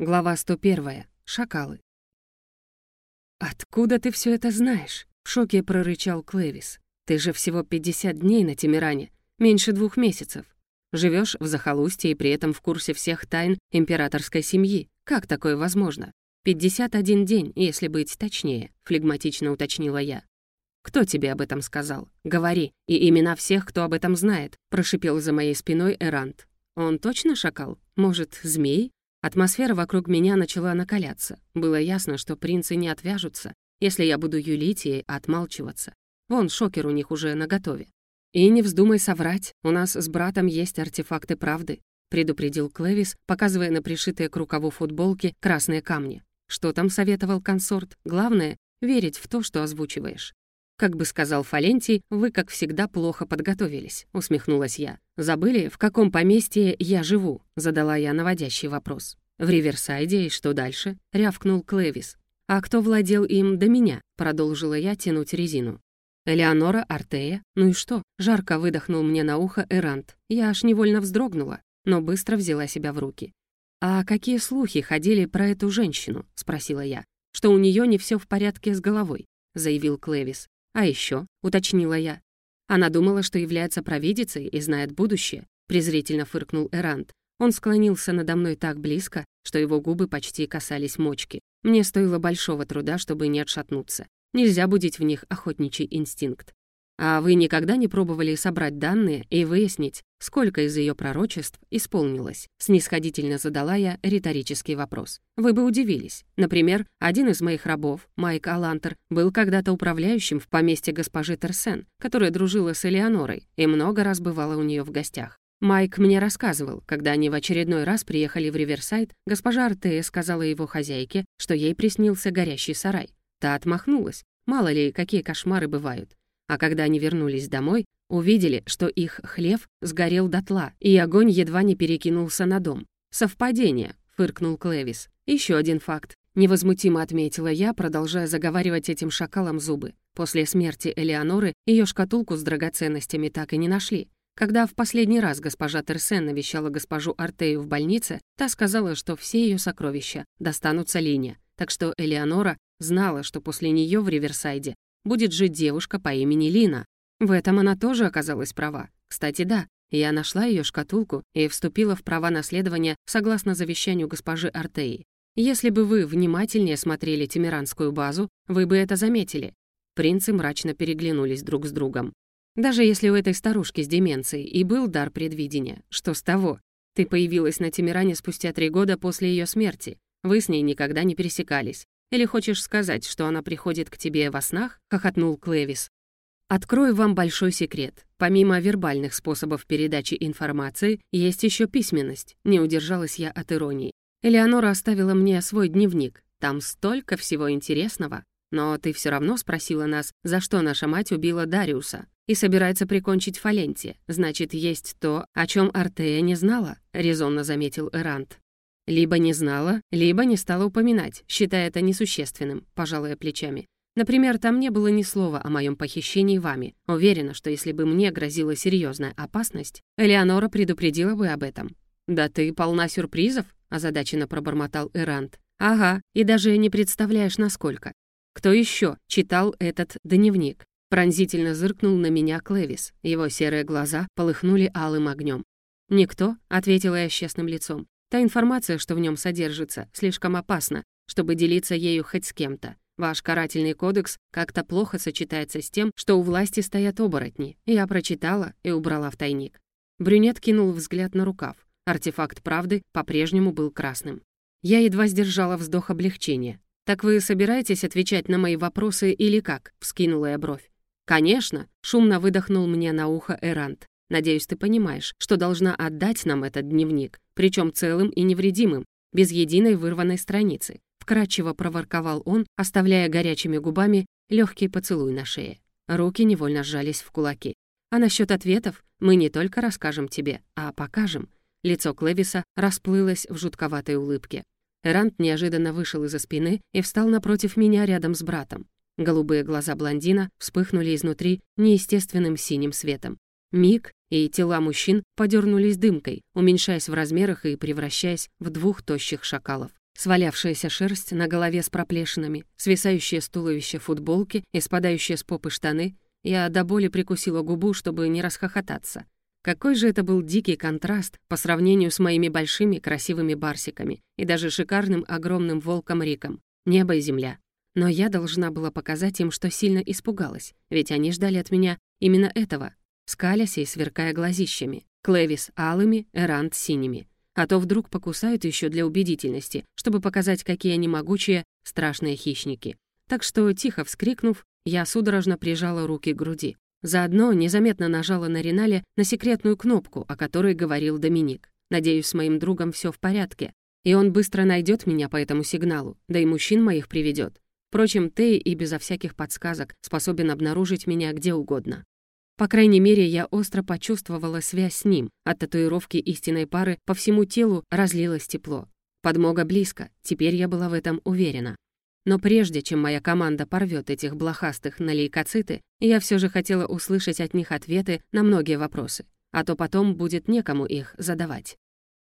Глава 101. Шакалы. «Откуда ты все это знаешь?» — в шоке прорычал Клэвис. «Ты же всего 50 дней на Тимиране, меньше двух месяцев. Живешь в захолустье и при этом в курсе всех тайн императорской семьи. Как такое возможно? 51 день, если быть точнее», — флегматично уточнила я. «Кто тебе об этом сказал? Говори, и имена всех, кто об этом знает», — прошипел за моей спиной Эрант. «Он точно шакал? Может, змей?» Атмосфера вокруг меня начала накаляться. Было ясно, что принцы не отвяжутся, если я буду юлить и отмалчиваться. Вон, шокер у них уже наготове. «И не вздумай соврать, у нас с братом есть артефакты правды», предупредил Клэвис, показывая на пришитые к рукаву футболки красные камни. «Что там советовал консорт? Главное — верить в то, что озвучиваешь». «Как бы сказал Фалентий, вы, как всегда, плохо подготовились», — усмехнулась я. «Забыли, в каком поместье я живу?» — задала я наводящий вопрос. «В Риверсайде и что дальше?» — рявкнул Клэвис. «А кто владел им до меня?» — продолжила я тянуть резину. «Элеонора Артея? Ну и что?» — жарко выдохнул мне на ухо Эрант. Я аж невольно вздрогнула, но быстро взяла себя в руки. «А какие слухи ходили про эту женщину?» — спросила я. «Что у нее не все в порядке с головой», — заявил Клэвис. «А еще, уточнила я. Она думала, что является провидицей и знает будущее, презрительно фыркнул Эрант. Он склонился надо мной так близко, что его губы почти касались мочки. Мне стоило большого труда, чтобы не отшатнуться. Нельзя будить в них охотничий инстинкт. А вы никогда не пробовали собрать данные и выяснить, сколько из ее пророчеств исполнилось? Снисходительно задала я риторический вопрос. Вы бы удивились. Например, один из моих рабов, Майк Алантер, был когда-то управляющим в поместье госпожи Терсен, которая дружила с Элеонорой и много раз бывала у нее в гостях. Майк мне рассказывал, когда они в очередной раз приехали в Риверсайд, госпожа Артея сказала его хозяйке, что ей приснился горящий сарай. Та отмахнулась. Мало ли, какие кошмары бывают. А когда они вернулись домой, увидели, что их хлев сгорел дотла, и огонь едва не перекинулся на дом. «Совпадение», — фыркнул Клэвис. Еще один факт. Невозмутимо отметила я, продолжая заговаривать этим шакалом зубы. После смерти Элеоноры ее шкатулку с драгоценностями так и не нашли. Когда в последний раз госпожа Терсен навещала госпожу Артею в больнице, та сказала, что все ее сокровища достанутся Лине, так что Элеонора знала, что после нее в Риверсайде будет жить девушка по имени Лина. В этом она тоже оказалась права. Кстати, да, я нашла ее шкатулку и вступила в права наследования согласно завещанию госпожи Артеи. Если бы вы внимательнее смотрели Тимиранскую базу, вы бы это заметили. Принцы мрачно переглянулись друг с другом. Даже если у этой старушки с деменцией и был дар предвидения, что с того? Ты появилась на Тимиране спустя три года после ее смерти. Вы с ней никогда не пересекались. Или хочешь сказать, что она приходит к тебе во снах?» — хохотнул Клэвис. «Открою вам большой секрет. Помимо вербальных способов передачи информации, есть еще письменность. Не удержалась я от иронии. Элеонора оставила мне свой дневник. Там столько всего интересного. Но ты все равно спросила нас, за что наша мать убила Дариуса и собирается прикончить Фаленти. Значит, есть то, о чем Артея не знала», — резонно заметил Эрант. Либо не знала, либо не стала упоминать, считая это несущественным, пожалуя плечами. Например, там не было ни слова о моем похищении вами. Уверена, что если бы мне грозила серьезная опасность, Элеонора предупредила бы об этом. «Да ты полна сюрпризов», — озадаченно пробормотал Эрант. «Ага, и даже не представляешь, насколько. Кто еще читал этот дневник?» Пронзительно зыркнул на меня Клэвис. Его серые глаза полыхнули алым огнем. «Никто», — ответила я с честным лицом. Та информация, что в нем содержится, слишком опасна, чтобы делиться ею хоть с кем-то. Ваш карательный кодекс как-то плохо сочетается с тем, что у власти стоят оборотни. Я прочитала и убрала в тайник. Брюнет кинул взгляд на рукав. Артефакт правды по-прежнему был красным. Я едва сдержала вздох облегчения. «Так вы собираетесь отвечать на мои вопросы или как?» — вскинула я бровь. «Конечно!» — шумно выдохнул мне на ухо Эрант. Надеюсь, ты понимаешь, что должна отдать нам этот дневник, причем целым и невредимым, без единой вырванной страницы. Вкратчиво проворковал он, оставляя горячими губами легкий поцелуй на шее. Руки невольно сжались в кулаки. А насчет ответов мы не только расскажем тебе, а покажем. Лицо Клэвиса расплылось в жутковатой улыбке. Эрант неожиданно вышел из-за спины и встал напротив меня рядом с братом. Голубые глаза блондина вспыхнули изнутри неестественным синим светом. Миг, и тела мужчин подернулись дымкой, уменьшаясь в размерах и превращаясь в двух тощих шакалов. Свалявшаяся шерсть на голове с проплешинами, свисающие с туловища футболки и спадающие с попы штаны, я до боли прикусила губу, чтобы не расхохотаться. Какой же это был дикий контраст по сравнению с моими большими красивыми барсиками и даже шикарным огромным волком Риком. Небо и земля. Но я должна была показать им, что сильно испугалась, ведь они ждали от меня именно этого, скалясь и сверкая глазищами. Клэвис алыми, Эрант синими а то вдруг покусают еще для убедительности, чтобы показать, какие они могучие, страшные хищники. Так что, тихо вскрикнув, я судорожно прижала руки к груди. Заодно незаметно нажала на Ринале на секретную кнопку, о которой говорил Доминик. Надеюсь, с моим другом все в порядке, и он быстро найдет меня по этому сигналу, да и мужчин моих приведет. Впрочем, Тей и безо всяких подсказок способен обнаружить меня где угодно. По крайней мере, я остро почувствовала связь с ним. От татуировки истинной пары по всему телу разлилось тепло. Подмога близко, теперь я была в этом уверена. Но прежде чем моя команда порвет этих блохастых на лейкоциты, я все же хотела услышать от них ответы на многие вопросы, а то потом будет некому их задавать.